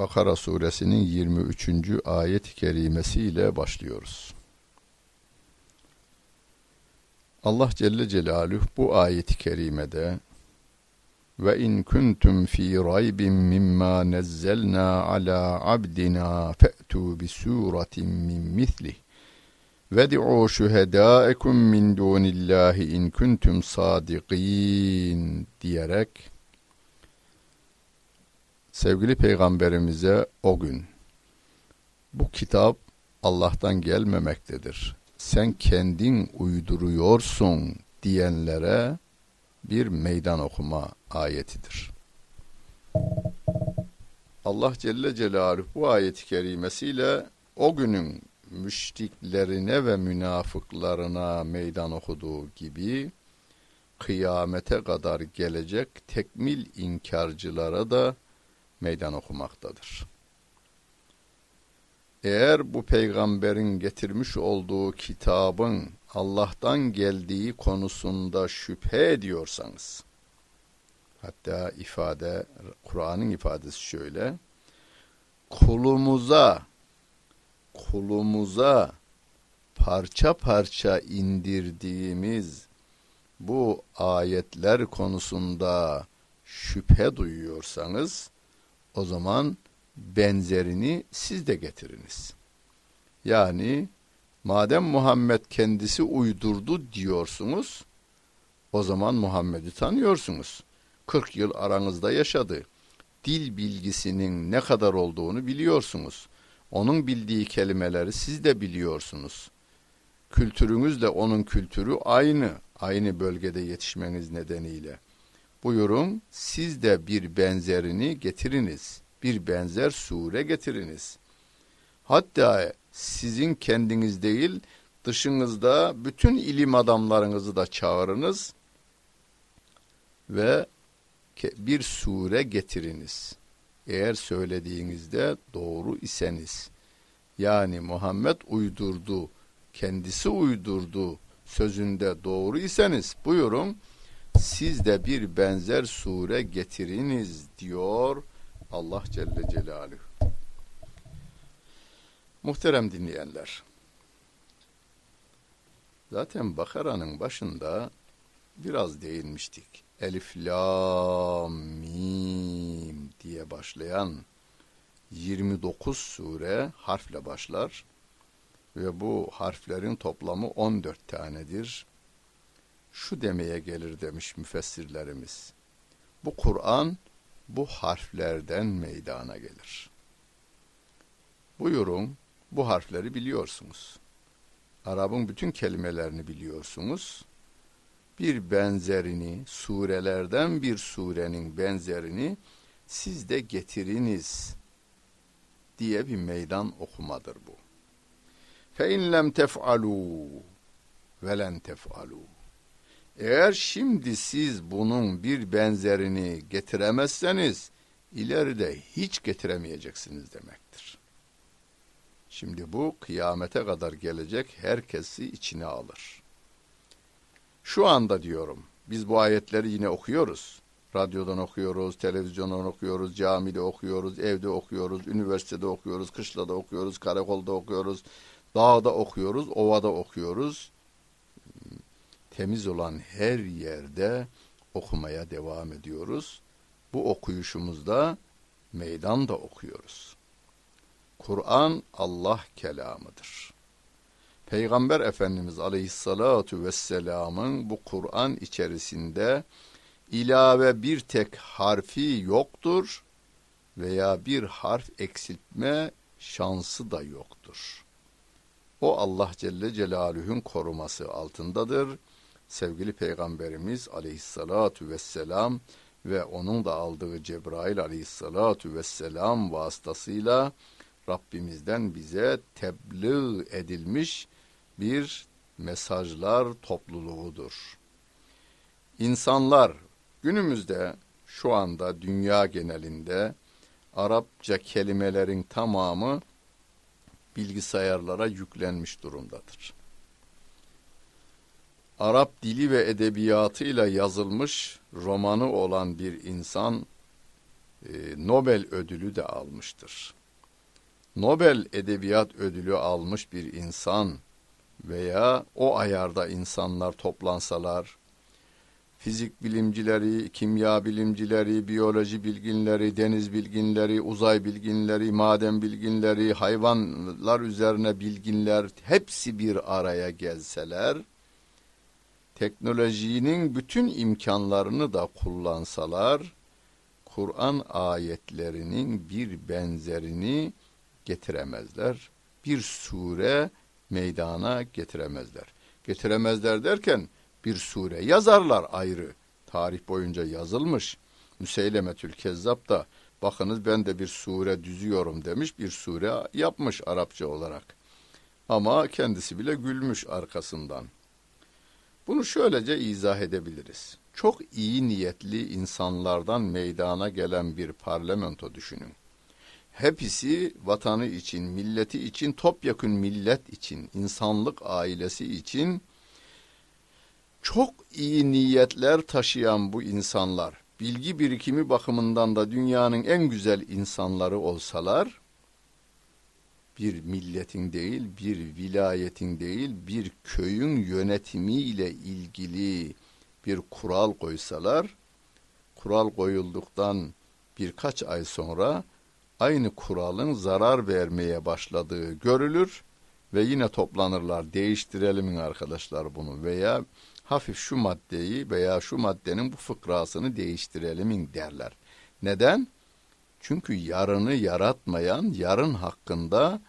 Bakara suresinin 23. ayet-i kerimesiyle başlıyoruz. Allah Celle Celaluhu bu ayet-i kerimede ve in kuntum fi raybin mimma nazzalna ala abdina fa'tu bi suratin min misli ve di'u şuhedâekum min dunillahi in kuntum sadikin diyerek sevgili peygamberimize o gün bu kitap Allah'tan gelmemektedir. Sen kendin uyduruyorsun diyenlere bir meydan okuma ayetidir. Allah Celle Celaluhu bu ayeti kerimesiyle o günün müşriklerine ve münafıklarına meydan okuduğu gibi kıyamete kadar gelecek tekmil inkarcılara da meydan okumaktadır. Eğer bu peygamberin getirmiş olduğu kitabın Allah'tan geldiği konusunda şüphe ediyorsanız, hatta ifade, Kur'an'ın ifadesi şöyle, kulumuza kulumuza parça parça indirdiğimiz bu ayetler konusunda şüphe duyuyorsanız o zaman benzerini siz de getiriniz. Yani madem Muhammed kendisi uydurdu diyorsunuz o zaman Muhammed'i tanıyorsunuz. 40 yıl aranızda yaşadı. Dil bilgisinin ne kadar olduğunu biliyorsunuz. Onun bildiği kelimeleri siz de biliyorsunuz. Kültürünüzle onun kültürü aynı, aynı bölgede yetişmeniz nedeniyle. Buyurun siz de bir benzerini getiriniz. Bir benzer sure getiriniz. Hatta sizin kendiniz değil, dışınızda bütün ilim adamlarınızı da çağırınız ve bir sure getiriniz. Eğer söylediğinizde doğru iseniz, yani Muhammed uydurdu, kendisi uydurdu sözünde doğru iseniz buyurun siz de bir benzer sure getiriniz diyor Allah Celle Celaluhu. Muhterem dinleyenler, zaten Bakara'nın başında biraz değinmiştik. Elif, Lam, Mim diye başlayan 29 sure harfle başlar ve bu harflerin toplamı 14 tanedir. Şu demeye gelir demiş müfessirlerimiz. Bu Kur'an bu harflerden meydana gelir. Buyurun bu harfleri biliyorsunuz. Arap'ın bütün kelimelerini biliyorsunuz bir benzerini, surelerden bir surenin benzerini siz de getiriniz diye bir meydan okumadır bu. Lem tef'alu ve len tef'alu. Eğer şimdi siz bunun bir benzerini getiremezseniz ileride hiç getiremeyeceksiniz demektir. Şimdi bu kıyamete kadar gelecek herkesi içine alır. Şu anda diyorum, biz bu ayetleri yine okuyoruz. Radyodan okuyoruz, televizyondan okuyoruz, camide okuyoruz, evde okuyoruz, üniversitede okuyoruz, kışlada okuyoruz, karakolda okuyoruz, dağda okuyoruz, ovada okuyoruz. Temiz olan her yerde okumaya devam ediyoruz. Bu okuyuşumuzda meydanda okuyoruz. Kur'an Allah kelamıdır. Peygamber Efendimiz Aleyhissalatu vesselamın bu Kur'an içerisinde ilave bir tek harfi yoktur veya bir harf eksiltme şansı da yoktur. O Allah Celle Celaluhu'nun koruması altındadır. Sevgili Peygamberimiz Aleyhissalatu vesselam ve onun da aldığı Cebrail aleyhissalatu vesselam vasıtasıyla Rabbimizden bize tebliğ edilmiş bir mesajlar topluluğudur. İnsanlar günümüzde şu anda dünya genelinde Arapça kelimelerin tamamı bilgisayarlara yüklenmiş durumdadır. Arap dili ve edebiyatıyla yazılmış romanı olan bir insan e, Nobel ödülü de almıştır. Nobel Edebiyat Ödülü almış bir insan veya o ayarda insanlar toplansalar, fizik bilimcileri, kimya bilimcileri, biyoloji bilginleri, deniz bilginleri, uzay bilginleri, maden bilginleri, hayvanlar üzerine bilginler hepsi bir araya gelseler, teknolojinin bütün imkanlarını da kullansalar, Kur'an ayetlerinin bir benzerini getiremezler. Bir sure meydana getiremezler. Getiremezler derken bir sure yazarlar ayrı. Tarih boyunca yazılmış. Müseylemetül Kezzab da bakınız ben de bir sure düzüyorum demiş bir sure yapmış Arapça olarak. Ama kendisi bile gülmüş arkasından. Bunu şöylece izah edebiliriz. Çok iyi niyetli insanlardan meydana gelen bir parlamento düşünün hepsi vatanı için, milleti için, topyekün millet için, insanlık ailesi için çok iyi niyetler taşıyan bu insanlar, bilgi birikimi bakımından da dünyanın en güzel insanları olsalar, bir milletin değil, bir vilayetin değil, bir köyün yönetimiyle ilgili bir kural koysalar, kural koyulduktan birkaç ay sonra aynı kuralın zarar vermeye başladığı görülür ve yine toplanırlar. Değiştirelim arkadaşlar bunu veya hafif şu maddeyi veya şu maddenin bu fıkrasını değiştirelim derler. Neden? Çünkü yarını yaratmayan yarın hakkında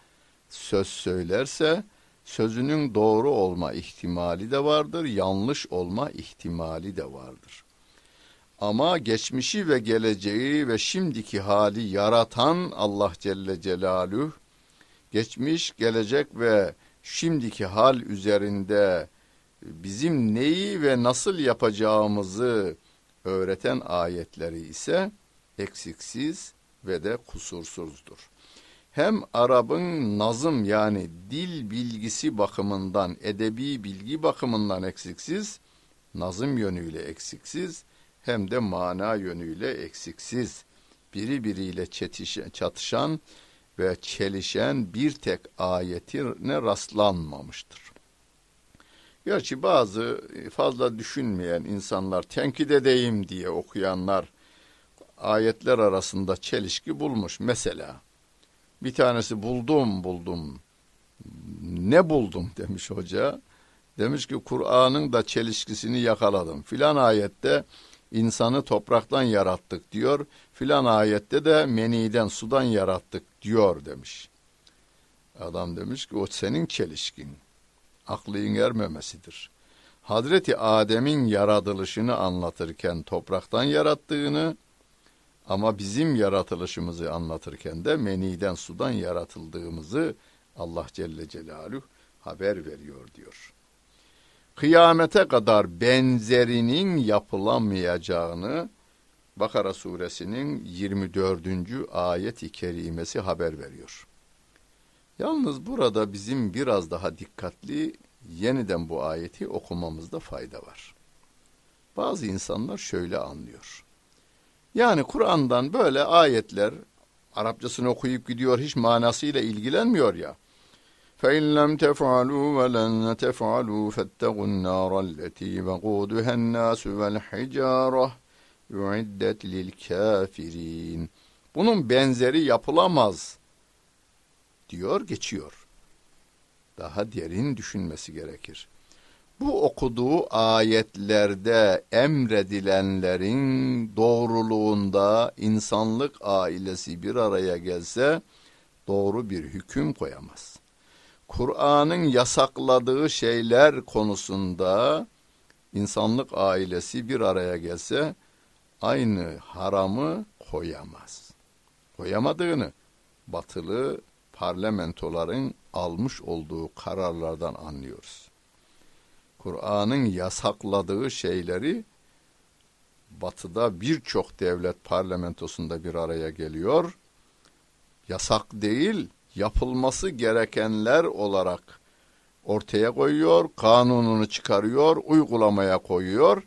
söz söylerse sözünün doğru olma ihtimali de vardır, yanlış olma ihtimali de vardır. Ama geçmişi ve geleceği ve şimdiki hali yaratan Allah Celle Celaluhu, geçmiş, gelecek ve şimdiki hal üzerinde bizim neyi ve nasıl yapacağımızı öğreten ayetleri ise eksiksiz ve de kusursuzdur. Hem Arap'ın nazım yani dil bilgisi bakımından, edebi bilgi bakımından eksiksiz, nazım yönüyle eksiksiz, hem de mana yönüyle eksiksiz, biri biriyle çatışan ve çelişen bir tek ayetine rastlanmamıştır. Gerçi bazı fazla düşünmeyen insanlar, tenkit edeyim diye okuyanlar, ayetler arasında çelişki bulmuş. Mesela bir tanesi buldum buldum, ne buldum demiş hoca. Demiş ki Kur'an'ın da çelişkisini yakaladım. Filan ayette insanı topraktan yarattık diyor. Filan ayette de meniden sudan yarattık diyor demiş. Adam demiş ki o senin çelişkin. Aklın ermemesidir. Hazreti Adem'in yaratılışını anlatırken topraktan yarattığını ama bizim yaratılışımızı anlatırken de meniden sudan yaratıldığımızı Allah Celle Celaluhu haber veriyor diyor kıyamete kadar benzerinin yapılamayacağını Bakara suresinin 24. ayet-i kerimesi haber veriyor. Yalnız burada bizim biraz daha dikkatli yeniden bu ayeti okumamızda fayda var. Bazı insanlar şöyle anlıyor. Yani Kur'an'dan böyle ayetler Arapçasını okuyup gidiyor hiç manasıyla ilgilenmiyor ya. فإن لم تفعلوا ولن تفعلوا فاتقوا النار التي وقودها الناس والحجارة يعدت للكافرين Bunun benzeri yapılamaz diyor geçiyor. Daha derin düşünmesi gerekir. Bu okuduğu ayetlerde emredilenlerin doğruluğunda insanlık ailesi bir araya gelse doğru bir hüküm koyamaz. Kur'an'ın yasakladığı şeyler konusunda insanlık ailesi bir araya gelse aynı haramı koyamaz. Koyamadığını batılı parlamentoların almış olduğu kararlardan anlıyoruz. Kur'an'ın yasakladığı şeyleri batıda birçok devlet parlamentosunda bir araya geliyor. Yasak değil, yapılması gerekenler olarak ortaya koyuyor, kanununu çıkarıyor, uygulamaya koyuyor.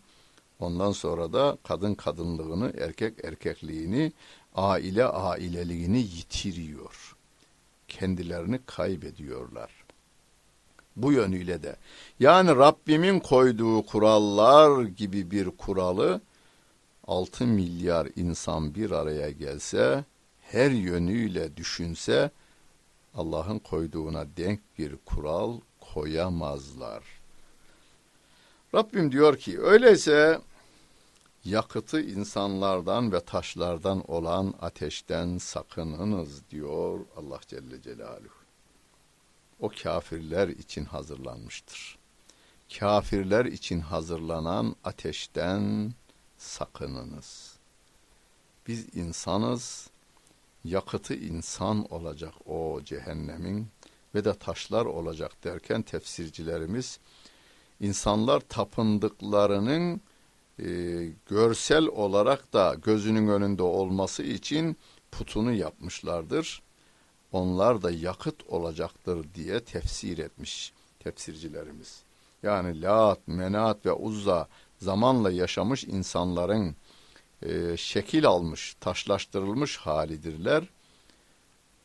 Ondan sonra da kadın kadınlığını, erkek erkekliğini, aile aileliğini yitiriyor. Kendilerini kaybediyorlar. Bu yönüyle de yani Rabbimin koyduğu kurallar gibi bir kuralı 6 milyar insan bir araya gelse, her yönüyle düşünse Allah'ın koyduğuna denk bir kural koyamazlar. Rabbim diyor ki öyleyse yakıtı insanlardan ve taşlardan olan ateşten sakınınız diyor Allah Celle Celaluhu. O kafirler için hazırlanmıştır. Kafirler için hazırlanan ateşten sakınınız. Biz insanız, yakıtı insan olacak o cehennemin ve de taşlar olacak derken tefsircilerimiz insanlar tapındıklarının e, görsel olarak da gözünün önünde olması için putunu yapmışlardır. Onlar da yakıt olacaktır diye tefsir etmiş tefsircilerimiz. Yani Lat, Menat ve Uzza zamanla yaşamış insanların e, şekil almış, taşlaştırılmış halidirler.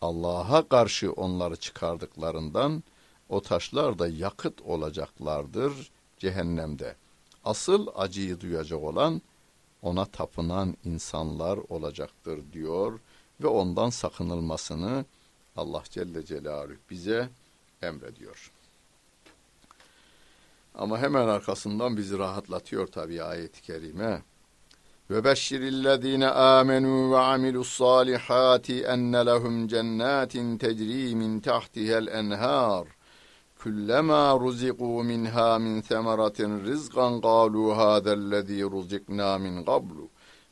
Allah'a karşı onları çıkardıklarından o taşlar da yakıt olacaklardır cehennemde. Asıl acıyı duyacak olan ona tapınan insanlar olacaktır diyor ve ondan sakınılmasını Allah Celle Celaluhu bize emrediyor. Ama hemen arkasından bizi rahatlatıyor tabi ayet-i kerime. Ve beşşirillezine amenu ve amilus salihati enne lehum cennetin tecri min tahtihel enhar. Kullama ruziqu minha min semeratin rizqan qalu hadellezî ruzikna min qablu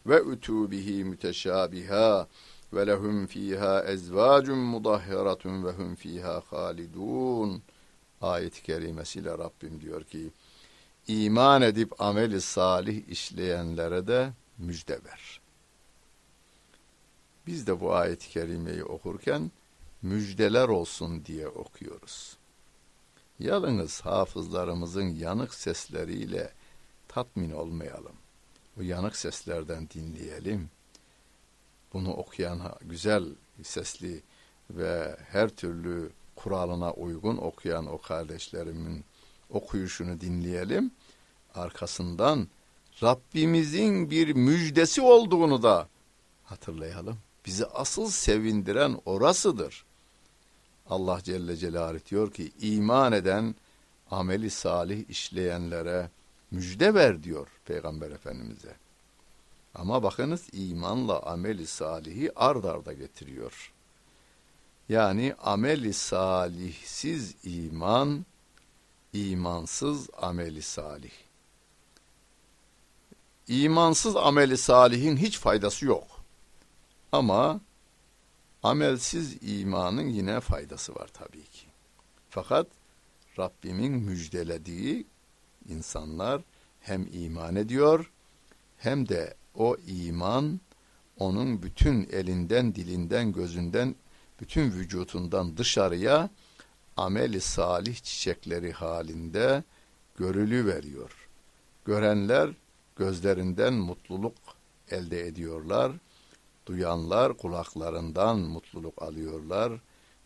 ve utu bihi müteşabiha ve lehum fiha ezvacun mudahhiratun ve hum fiha halidun.'' ayet-i kerimesiyle Rabbim diyor ki iman edip ameli salih işleyenlere de müjde ver. Biz de bu ayet-i kerimeyi okurken müjdeler olsun diye okuyoruz. Yalnız hafızlarımızın yanık sesleriyle tatmin olmayalım. Bu yanık seslerden dinleyelim. Bunu okuyan güzel sesli ve her türlü kuralına uygun okuyan o kardeşlerimin okuyuşunu dinleyelim. Arkasından Rabbimizin bir müjdesi olduğunu da hatırlayalım. Bizi asıl sevindiren orasıdır. Allah Celle Celaluhu diyor ki iman eden ameli salih işleyenlere müjde ver diyor Peygamber Efendimiz'e. Ama bakınız imanla ameli salihi ard arda getiriyor. Yani ameli salihsiz iman, imansız ameli salih. İmansız ameli salihin hiç faydası yok. Ama amelsiz imanın yine faydası var tabii ki. Fakat Rabbimin müjdelediği insanlar hem iman ediyor hem de o iman onun bütün elinden, dilinden, gözünden bütün vücutundan dışarıya ameli salih çiçekleri halinde görülü veriyor. Görenler gözlerinden mutluluk elde ediyorlar. Duyanlar kulaklarından mutluluk alıyorlar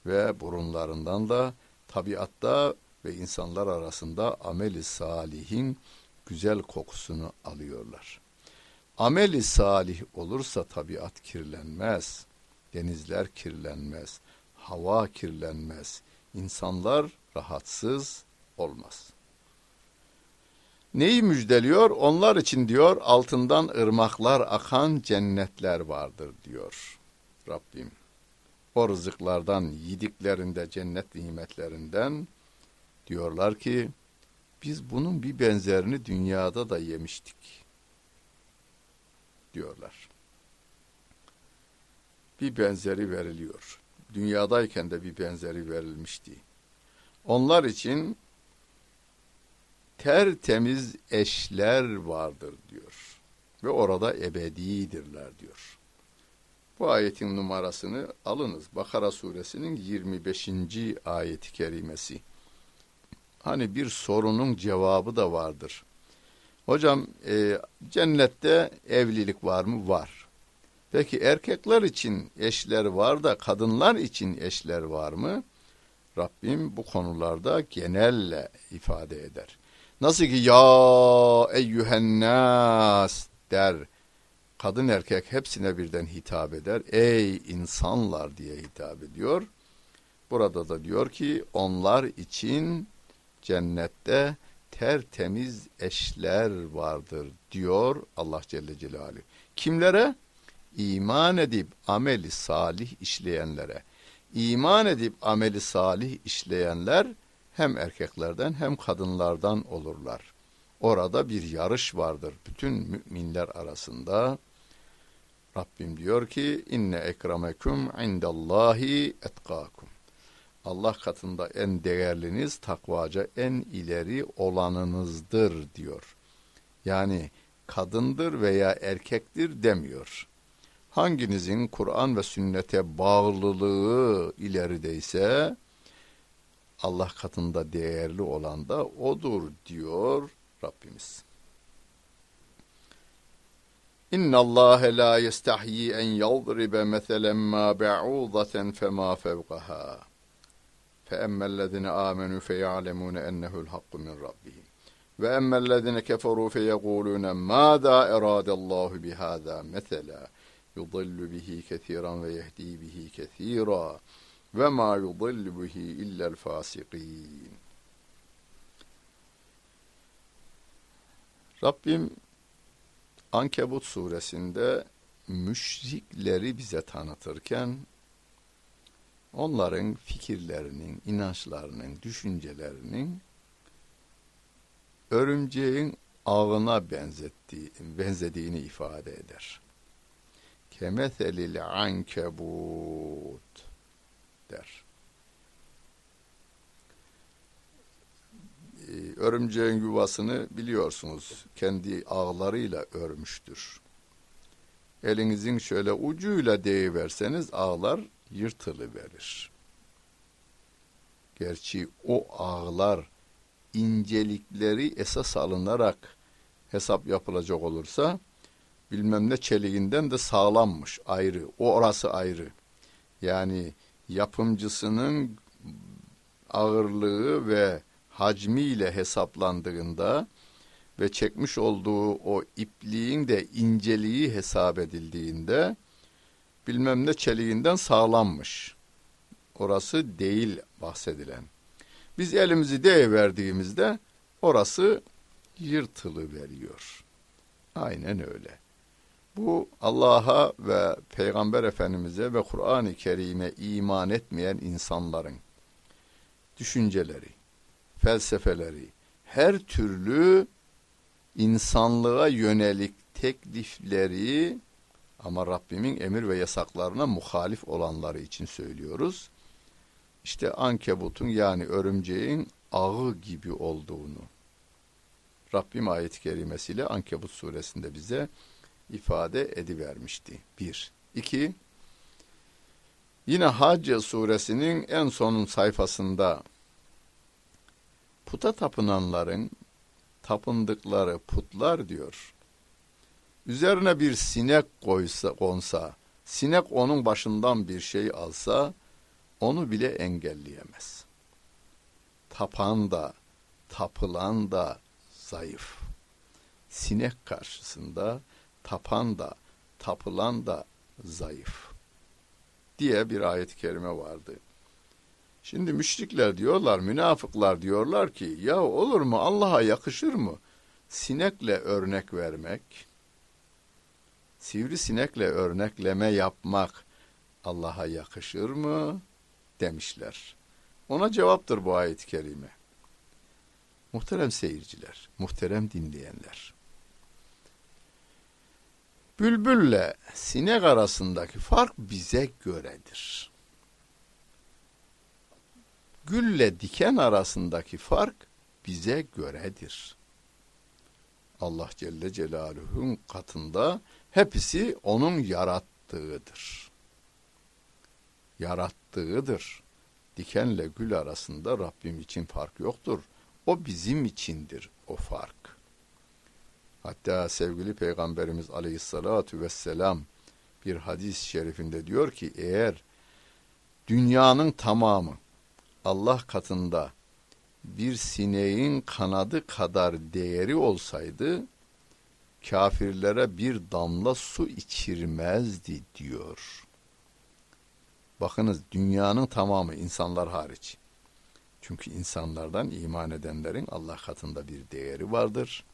ve burunlarından da tabiatta ve insanlar arasında ameli salihin güzel kokusunu alıyorlar. Ameli salih olursa tabiat kirlenmez denizler kirlenmez, hava kirlenmez, insanlar rahatsız olmaz. Neyi müjdeliyor? Onlar için diyor altından ırmaklar akan cennetler vardır diyor Rabbim. O rızıklardan yediklerinde cennet nimetlerinden diyorlar ki biz bunun bir benzerini dünyada da yemiştik. Diyorlar. Bir benzeri veriliyor. Dünyadayken de bir benzeri verilmişti. Onlar için tertemiz eşler vardır diyor. Ve orada ebedidirler diyor. Bu ayetin numarasını alınız. Bakara suresinin 25. ayeti kerimesi. Hani bir sorunun cevabı da vardır. Hocam e, cennette evlilik var mı? Var. Peki erkekler için eşler var da kadınlar için eşler var mı? Rabbim bu konularda genelle ifade eder. Nasıl ki ya eyyühennas der. Kadın erkek hepsine birden hitap eder. Ey insanlar diye hitap ediyor. Burada da diyor ki onlar için cennette tertemiz eşler vardır diyor Allah Celle Celaluhu. Kimlere? İman edip ameli salih işleyenlere. İman edip ameli salih işleyenler hem erkeklerden hem kadınlardan olurlar. Orada bir yarış vardır bütün müminler arasında. Rabbim diyor ki inne ekremekum indallahi etkakum. Allah katında en değerliniz takvaca en ileri olanınızdır diyor. Yani kadındır veya erkektir demiyor. Hanginizin Kur'an ve sünnete bağlılığı ilerideyse Allah katında değerli olan da odur diyor Rabbimiz. İnna Allah la yestahyi en yadribe meselen ma ba'udaten fema fevqaha. فأما الذين آمنوا فيعلمون أنه الحق من ربهم وأما الذين كفروا فيقولون ماذا أراد الله بهذا مثلا يضل به كثيرا ويهدي به كثيرا وما يضل به إلا الفاسقين Rabbim Ankebut suresinde müşrikleri bize tanıtırken onların fikirlerinin, inançlarının, düşüncelerinin örümceğin ağına benzettiği, benzediğini ifade eder. Kemethelil ankebut der. Ee, örümceğin yuvasını biliyorsunuz kendi ağlarıyla örmüştür. Elinizin şöyle ucuyla deyiverseniz ağlar yırtılı verir. Gerçi o ağlar incelikleri esas alınarak hesap yapılacak olursa bilmem ne çeliğinden de sağlammış ayrı. O orası ayrı. Yani yapımcısının ağırlığı ve hacmiyle hesaplandığında ve çekmiş olduğu o ipliğin de inceliği hesap edildiğinde bilmem ne çeliğinden sağlanmış. Orası değil bahsedilen. Biz elimizi verdiğimizde orası yırtılı veriyor. Aynen öyle. Bu Allah'a ve Peygamber Efendimiz'e ve Kur'an-ı Kerim'e iman etmeyen insanların düşünceleri, felsefeleri, her türlü insanlığa yönelik teklifleri ama Rabbimin emir ve yasaklarına muhalif olanları için söylüyoruz. İşte ankebutun yani örümceğin ağı gibi olduğunu Rabbim ayet-i kerimesiyle Ankebut suresinde bize ifade edivermişti. Bir. İki, yine Hac suresinin en son sayfasında puta tapınanların tapındıkları putlar diyor. Üzerine bir sinek koysa, konsa, sinek onun başından bir şey alsa, onu bile engelleyemez. Tapan da, tapılan da zayıf. Sinek karşısında tapan da, tapılan da zayıf. Diye bir ayet-i kerime vardı. Şimdi müşrikler diyorlar, münafıklar diyorlar ki, ya olur mu Allah'a yakışır mı? Sinekle örnek vermek, sivrisinekle örnekleme yapmak Allah'a yakışır mı? demişler. Ona cevaptır bu ayet-i kerime. Muhterem seyirciler, muhterem dinleyenler. Bülbülle sinek arasındaki fark bize göredir. Gülle diken arasındaki fark bize göredir. Allah Celle Celaluhu'nun katında hepsi onun yarattığıdır. Yarattığıdır. Dikenle gül arasında Rabbim için fark yoktur. O bizim içindir o fark. Hatta sevgili Peygamberimiz Aleyhisselatü Vesselam bir hadis-i şerifinde diyor ki eğer dünyanın tamamı Allah katında bir sineğin kanadı kadar değeri olsaydı kafirlere bir damla su içirmezdi diyor. Bakınız dünyanın tamamı insanlar hariç. Çünkü insanlardan iman edenlerin Allah katında bir değeri vardır.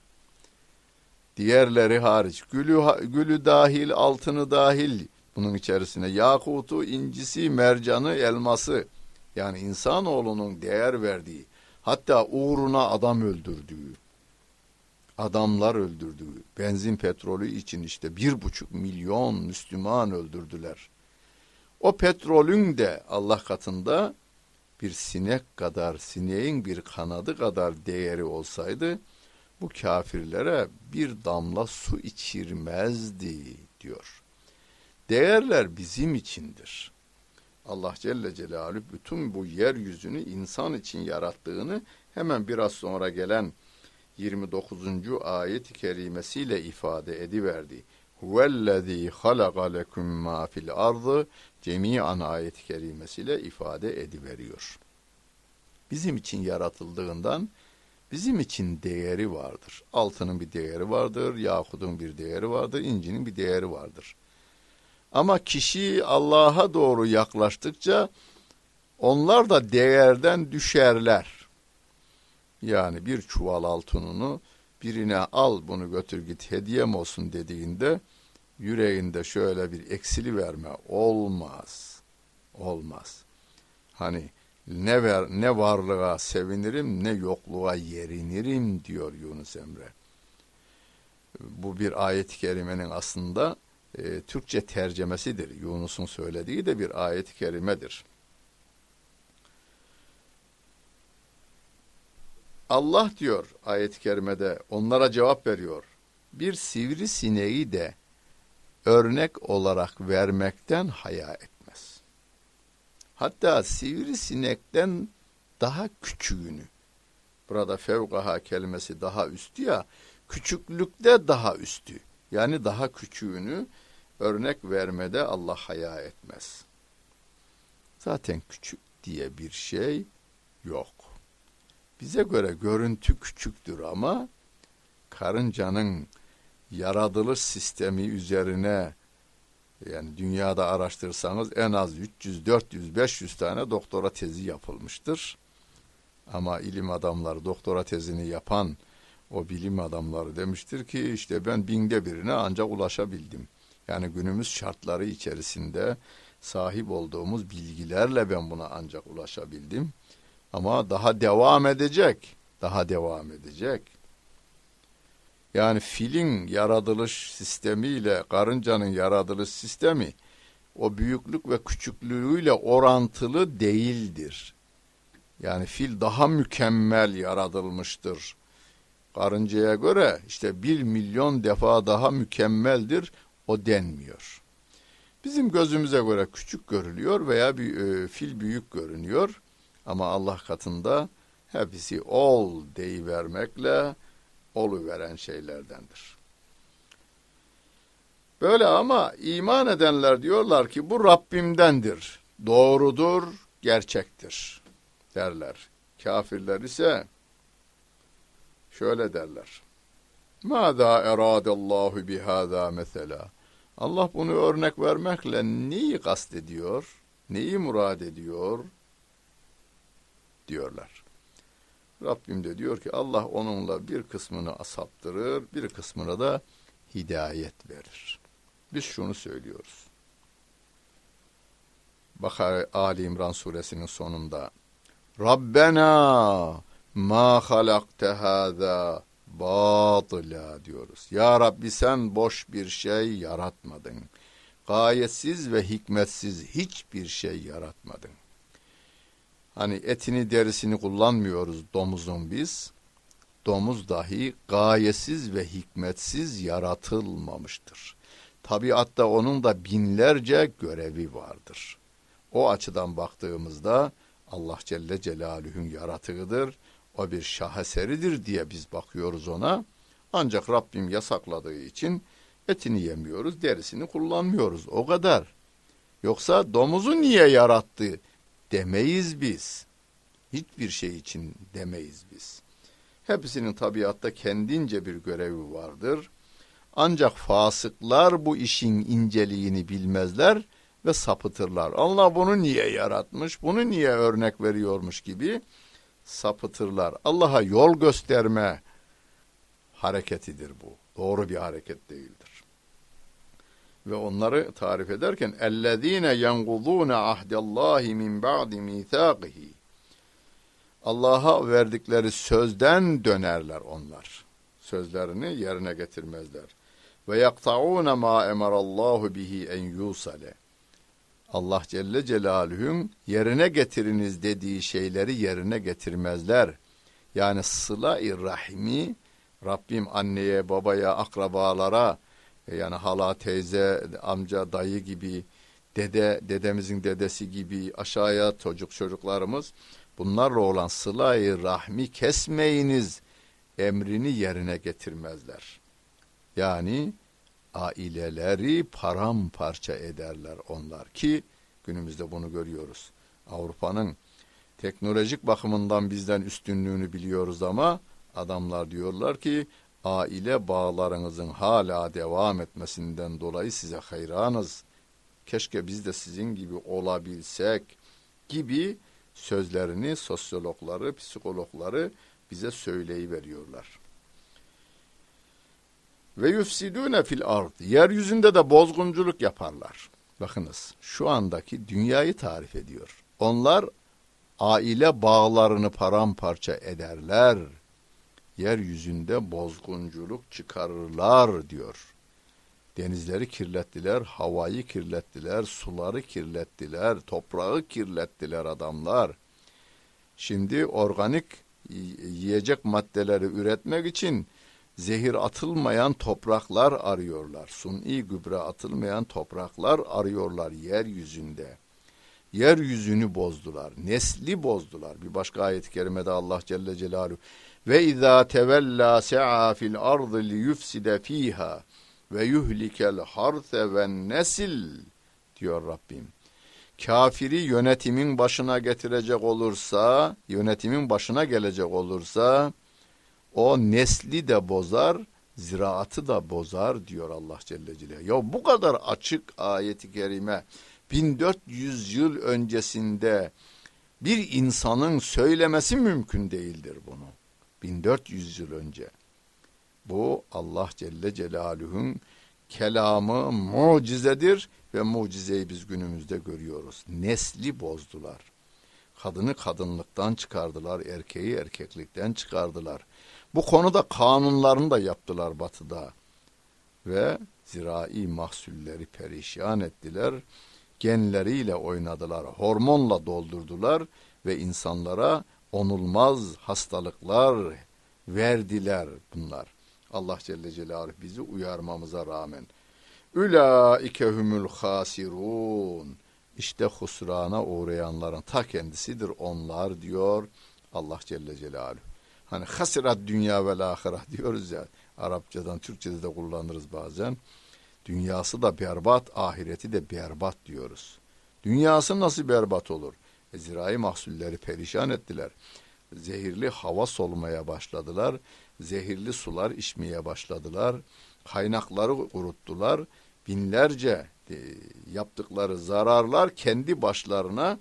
Diğerleri hariç gülü, gülü dahil, altını dahil bunun içerisine yakutu, incisi, mercanı, elması yani insanoğlunun değer verdiği hatta uğruna adam öldürdüğü adamlar öldürdüğü benzin petrolü için işte bir buçuk milyon Müslüman öldürdüler. O petrolün de Allah katında bir sinek kadar, sineğin bir kanadı kadar değeri olsaydı bu kafirlere bir damla su içirmezdi diyor. Değerler bizim içindir. Allah Celle Celaluhu bütün bu yeryüzünü insan için yarattığını hemen biraz sonra gelen 29. ayet-i kerimesiyle ifade ediverdi. Huvellezî halaka lekum mâ fil ardı cemi'an ayet-i kerimesiyle ifade ediveriyor. Bizim için yaratıldığından bizim için değeri vardır. Altının bir değeri vardır, yakudun bir değeri vardır, incinin bir değeri vardır. Ama kişi Allah'a doğru yaklaştıkça onlar da değerden düşerler. Yani bir çuval altınını birine al bunu götür git hediyem olsun dediğinde yüreğinde şöyle bir eksili verme olmaz. Olmaz. Hani ne ver ne varlığa sevinirim ne yokluğa yerinirim diyor Yunus Emre. Bu bir ayet-i kerimenin aslında e, Türkçe tercemesidir. Yunus'un söylediği de bir ayet-i kerimedir. Allah diyor ayet-i kerimede onlara cevap veriyor. Bir sivri sineği de örnek olarak vermekten haya etmez. Hatta sivri sinekten daha küçüğünü, burada fevkaha kelimesi daha üstü ya, küçüklükte daha üstü, yani daha küçüğünü örnek vermede Allah haya etmez. Zaten küçük diye bir şey yok. Bize göre görüntü küçüktür ama karıncanın yaratılış sistemi üzerine yani dünyada araştırsanız en az 300, 400, 500 tane doktora tezi yapılmıştır. Ama ilim adamları doktora tezini yapan o bilim adamları demiştir ki işte ben binde birine ancak ulaşabildim. Yani günümüz şartları içerisinde sahip olduğumuz bilgilerle ben buna ancak ulaşabildim. Ama daha devam edecek. Daha devam edecek. Yani filin yaratılış sistemiyle karıncanın yaratılış sistemi o büyüklük ve küçüklüğüyle orantılı değildir. Yani fil daha mükemmel yaratılmıştır. Karıncaya göre işte bir milyon defa daha mükemmeldir o denmiyor. Bizim gözümüze göre küçük görülüyor veya bir e, fil büyük görünüyor. Ama Allah katında hepsi ol deyivermekle veren şeylerdendir. Böyle ama iman edenler diyorlar ki bu Rabbimdendir, doğrudur, gerçektir derler. Kafirler ise şöyle derler. Mâzâ eradallahu bihâzâ mesela. Allah bunu örnek vermekle neyi kastediyor, neyi murad ediyor diyorlar. Rabbim de diyor ki Allah onunla bir kısmını asaptırır, bir kısmına da hidayet verir. Biz şunu söylüyoruz. Bakar Ali İmran suresinin sonunda Rabbena ma halakte hâzâ batıla diyoruz. Ya Rabbi sen boş bir şey yaratmadın. Gayetsiz ve hikmetsiz hiçbir şey yaratmadın. Hani etini derisini kullanmıyoruz domuzun biz. Domuz dahi gayesiz ve hikmetsiz yaratılmamıştır. Tabiatta onun da binlerce görevi vardır. O açıdan baktığımızda Allah Celle Celaluhu'nun yaratığıdır. O bir şaheseridir diye biz bakıyoruz ona. Ancak Rabbim yasakladığı için etini yemiyoruz, derisini kullanmıyoruz. O kadar. Yoksa domuzu niye yarattı demeyiz biz. Hiçbir şey için demeyiz biz. Hepsinin tabiatta kendince bir görevi vardır. Ancak fasıklar bu işin inceliğini bilmezler ve sapıtırlar. Allah bunu niye yaratmış, bunu niye örnek veriyormuş gibi sapıtırlar. Allah'a yol gösterme hareketidir bu. Doğru bir hareket değildir ve onları tarif ederken ellezine yenqudun ahdallahi min ba'di mithaqihi Allah'a verdikleri sözden dönerler onlar. Sözlerini yerine getirmezler. Ve yaktaun ma emarallahu bihi en yusale. Allah Celle Celaluhu'nun yerine getiriniz dediği şeyleri yerine getirmezler. Yani sıla-i rahimi Rabbim anneye, babaya, akrabalara, yani hala, teyze, amca, dayı gibi, dede, dedemizin dedesi gibi aşağıya çocuk çocuklarımız bunlarla olan sıla-i rahmi kesmeyiniz emrini yerine getirmezler. Yani aileleri paramparça ederler onlar ki günümüzde bunu görüyoruz. Avrupa'nın teknolojik bakımından bizden üstünlüğünü biliyoruz ama adamlar diyorlar ki aile bağlarınızın hala devam etmesinden dolayı size hayranız. Keşke biz de sizin gibi olabilsek gibi sözlerini sosyologları, psikologları bize söyleyiveriyorlar. Ve yufsidune fil ard. Yeryüzünde de bozgunculuk yaparlar. Bakınız şu andaki dünyayı tarif ediyor. Onlar aile bağlarını paramparça ederler. Yeryüzünde bozgunculuk çıkarırlar diyor. Denizleri kirlettiler, havayı kirlettiler, suları kirlettiler, toprağı kirlettiler adamlar. Şimdi organik yiyecek maddeleri üretmek için zehir atılmayan topraklar arıyorlar. Suni gübre atılmayan topraklar arıyorlar yeryüzünde. Yeryüzünü bozdular, nesli bozdular. Bir başka ayet-i kerimede Allah Celle Celaluhu ve izâ tevellâ se'a fil ardı li yufside fîhâ ve yuhlikel harse ve nesil diyor Rabbim. Kafiri yönetimin başına getirecek olursa, yönetimin başına gelecek olursa o nesli de bozar, ziraatı da bozar diyor Allah Celle Celaluhu. Ya bu kadar açık ayeti kerime 1400 yıl öncesinde bir insanın söylemesi mümkün değildir bunu. 1400 yıl önce. Bu Allah Celle Celaluhu'nun kelamı mucizedir ve mucizeyi biz günümüzde görüyoruz. Nesli bozdular. Kadını kadınlıktan çıkardılar, erkeği erkeklikten çıkardılar. Bu konuda kanunlarını da yaptılar batıda. Ve zirai mahsulleri perişan ettiler. Genleriyle oynadılar, hormonla doldurdular ve insanlara onulmaz hastalıklar verdiler bunlar. Allah Celle Celaluhu bizi uyarmamıza rağmen. Ülaike humul hasirun. İşte husrana uğrayanların ta kendisidir onlar diyor Allah Celle Celaluhu. Hani hasirat dünya ve ahiret diyoruz ya. Arapçadan Türkçede de kullanırız bazen. Dünyası da berbat, ahireti de berbat diyoruz. Dünyası nasıl berbat olur? Zirai mahsulleri perişan ettiler. Zehirli hava solmaya başladılar. Zehirli sular içmeye başladılar. Kaynakları kuruttular. Binlerce e, yaptıkları zararlar kendi başlarına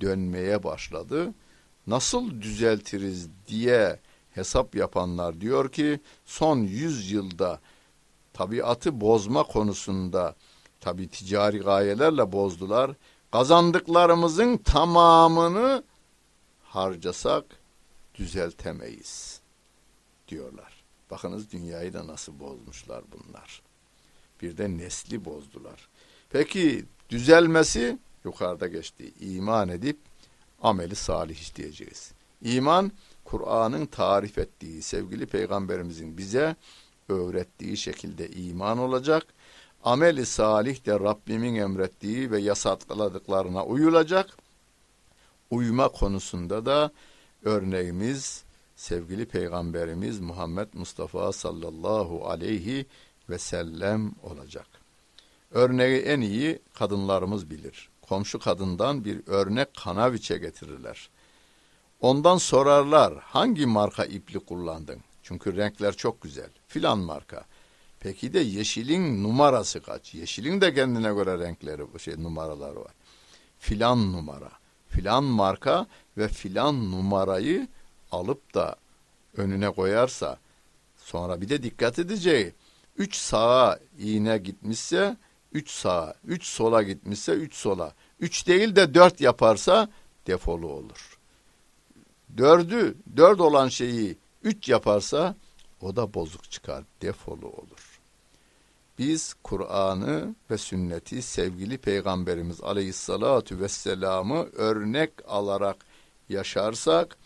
dönmeye başladı nasıl düzeltiriz diye hesap yapanlar diyor ki son 100 yılda tabiatı bozma konusunda tabi ticari gayelerle bozdular. Kazandıklarımızın tamamını harcasak düzeltemeyiz diyorlar. Bakınız dünyayı da nasıl bozmuşlar bunlar. Bir de nesli bozdular. Peki düzelmesi yukarıda geçti. İman edip ameli salih isteyeceğiz. İman Kur'an'ın tarif ettiği sevgili peygamberimizin bize öğrettiği şekilde iman olacak. Ameli salih de Rabbimin emrettiği ve yasakladıklarına uyulacak. Uyma konusunda da örneğimiz sevgili peygamberimiz Muhammed Mustafa sallallahu aleyhi ve sellem olacak. Örneği en iyi kadınlarımız bilir. Komşu kadından bir örnek kanaviçe getirirler. Ondan sorarlar hangi marka ipli kullandın? Çünkü renkler çok güzel. Filan marka. Peki de yeşilin numarası kaç? Yeşilin de kendine göre renkleri, şey numaraları var. Filan numara, filan marka ve filan numarayı alıp da önüne koyarsa sonra bir de dikkat edeceği üç sağa iğne gitmişse üç sağa, üç sola gitmişse üç sola, üç değil de dört yaparsa defolu olur. Dördü, dört olan şeyi üç yaparsa o da bozuk çıkar, defolu olur. Biz Kur'an'ı ve sünneti sevgili Peygamberimiz aleyhissalatu vesselam'ı örnek alarak yaşarsak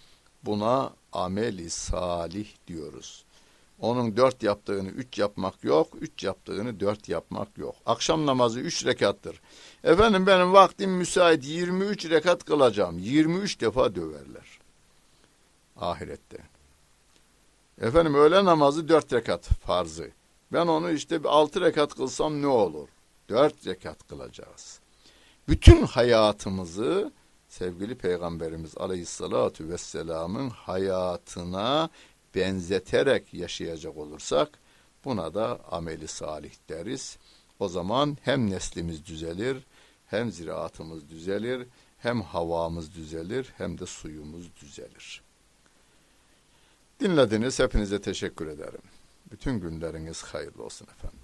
buna ameli salih diyoruz. Onun dört yaptığını üç yapmak yok, üç yaptığını dört yapmak yok. Akşam namazı üç rekattır. Efendim benim vaktim müsait 23 rekat kılacağım. 23 defa döverler. Ahirette. Efendim öğle namazı dört rekat farzı. Ben onu işte altı rekat kılsam ne olur? Dört rekat kılacağız. Bütün hayatımızı sevgili Peygamberimiz Aleyhisselatü Vesselam'ın hayatına benzeterek yaşayacak olursak buna da ameli salih deriz. O zaman hem neslimiz düzelir, hem ziraatımız düzelir, hem havamız düzelir, hem de suyumuz düzelir. Dinlediniz, hepinize teşekkür ederim. Bütün günleriniz hayırlı olsun efendim.